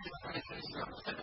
Jadi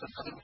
with another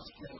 house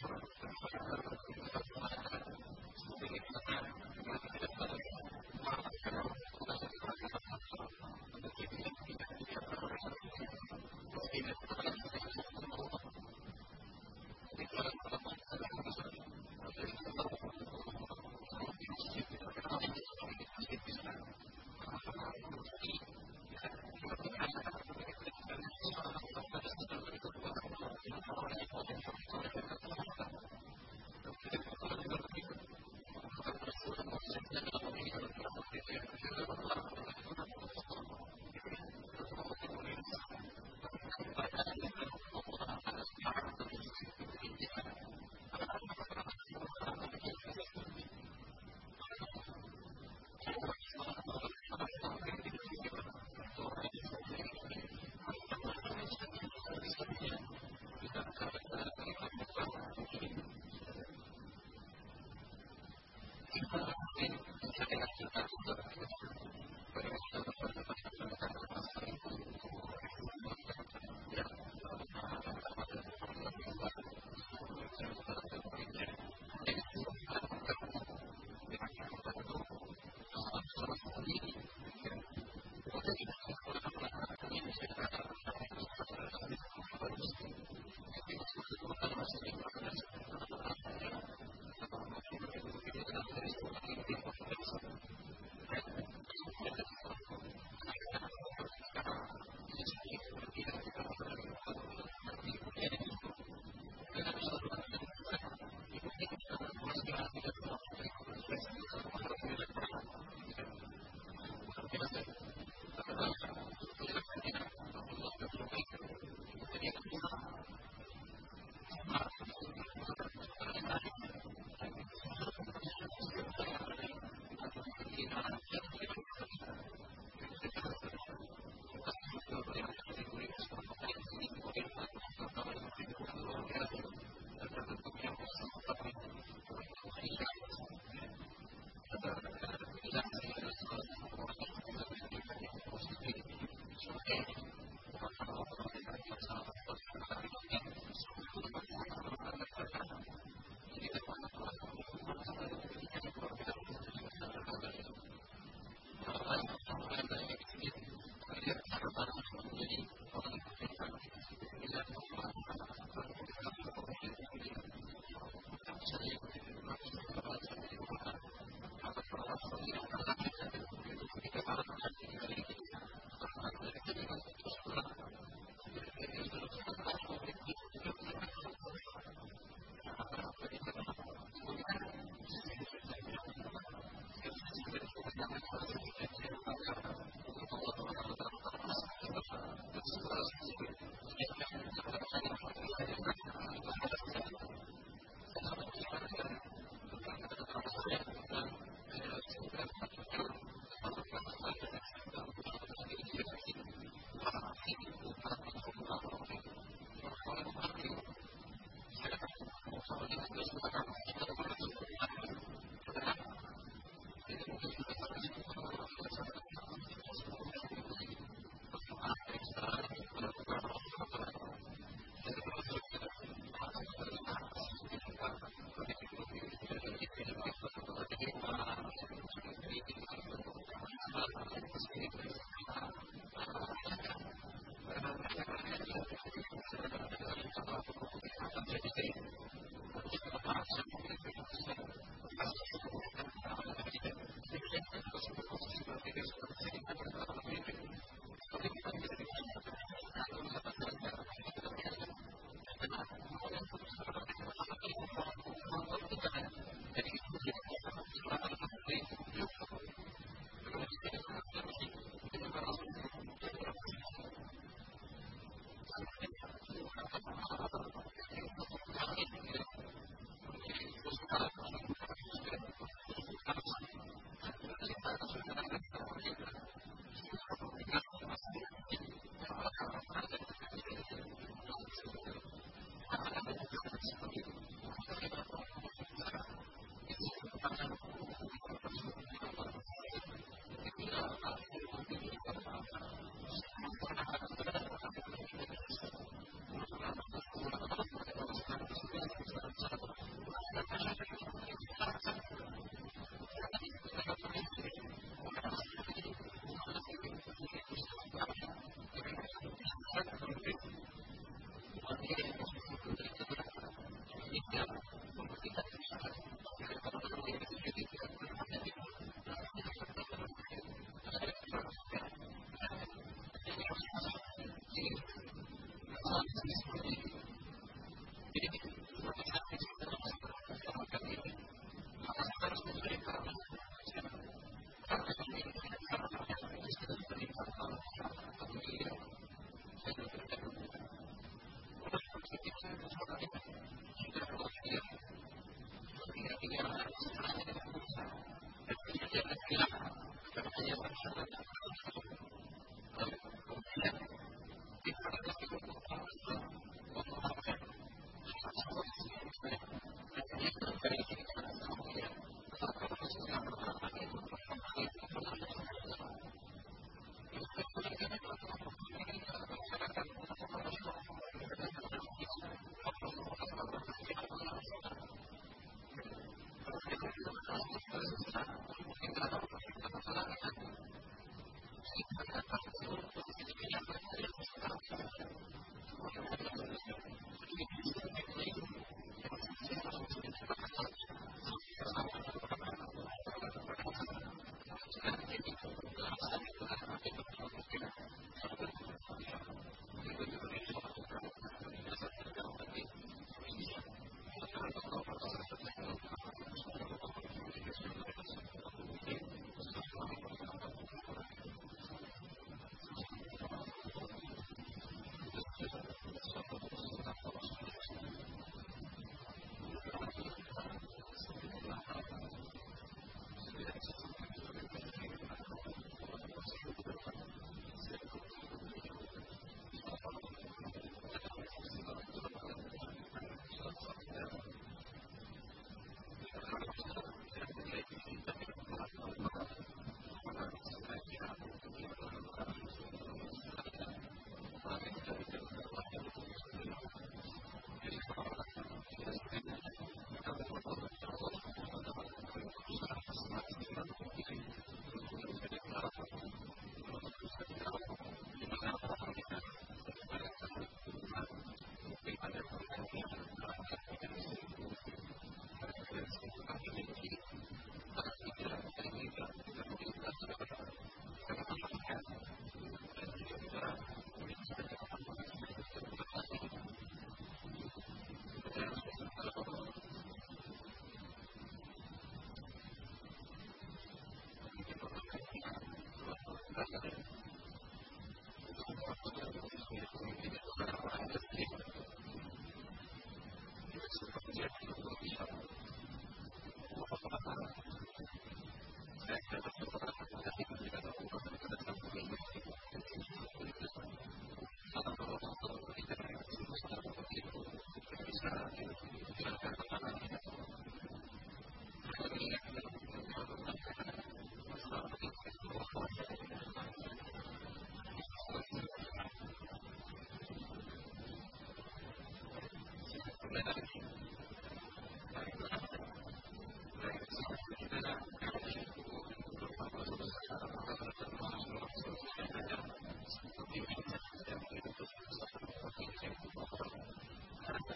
Gracias. Jadi, kita kita kita kita kita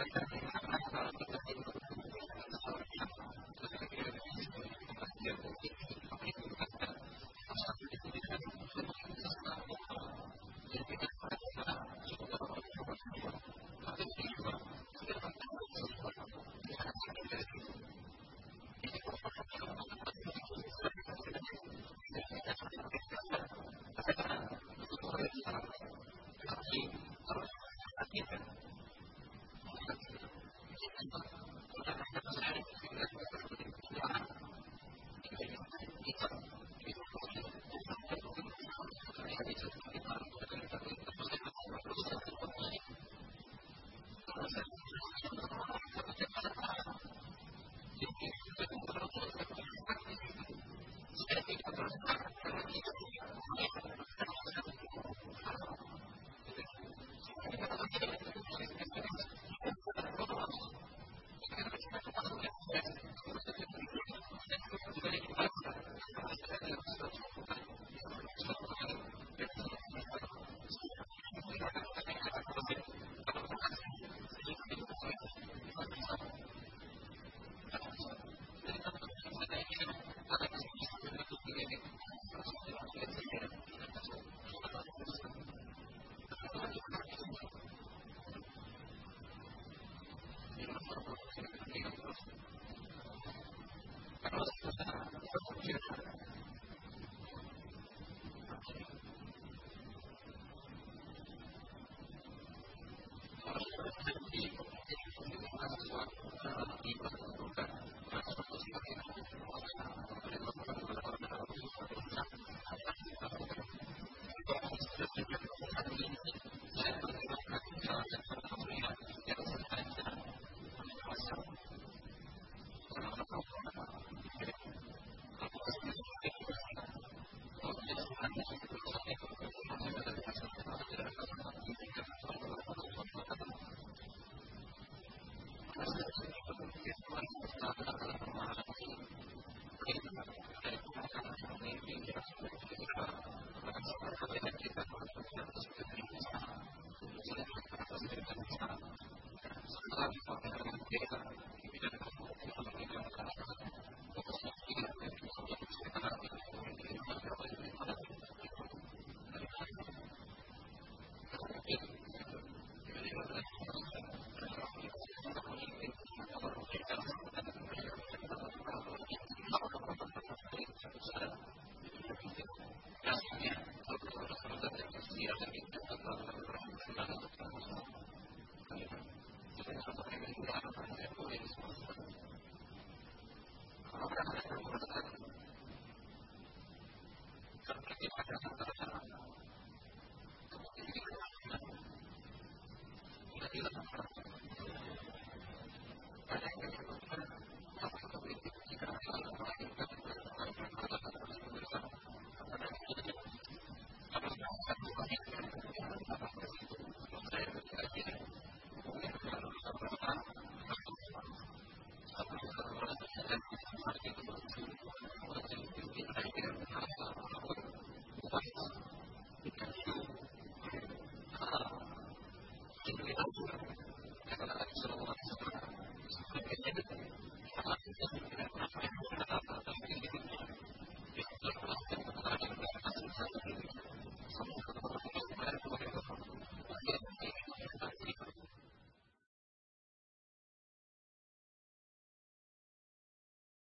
Okay.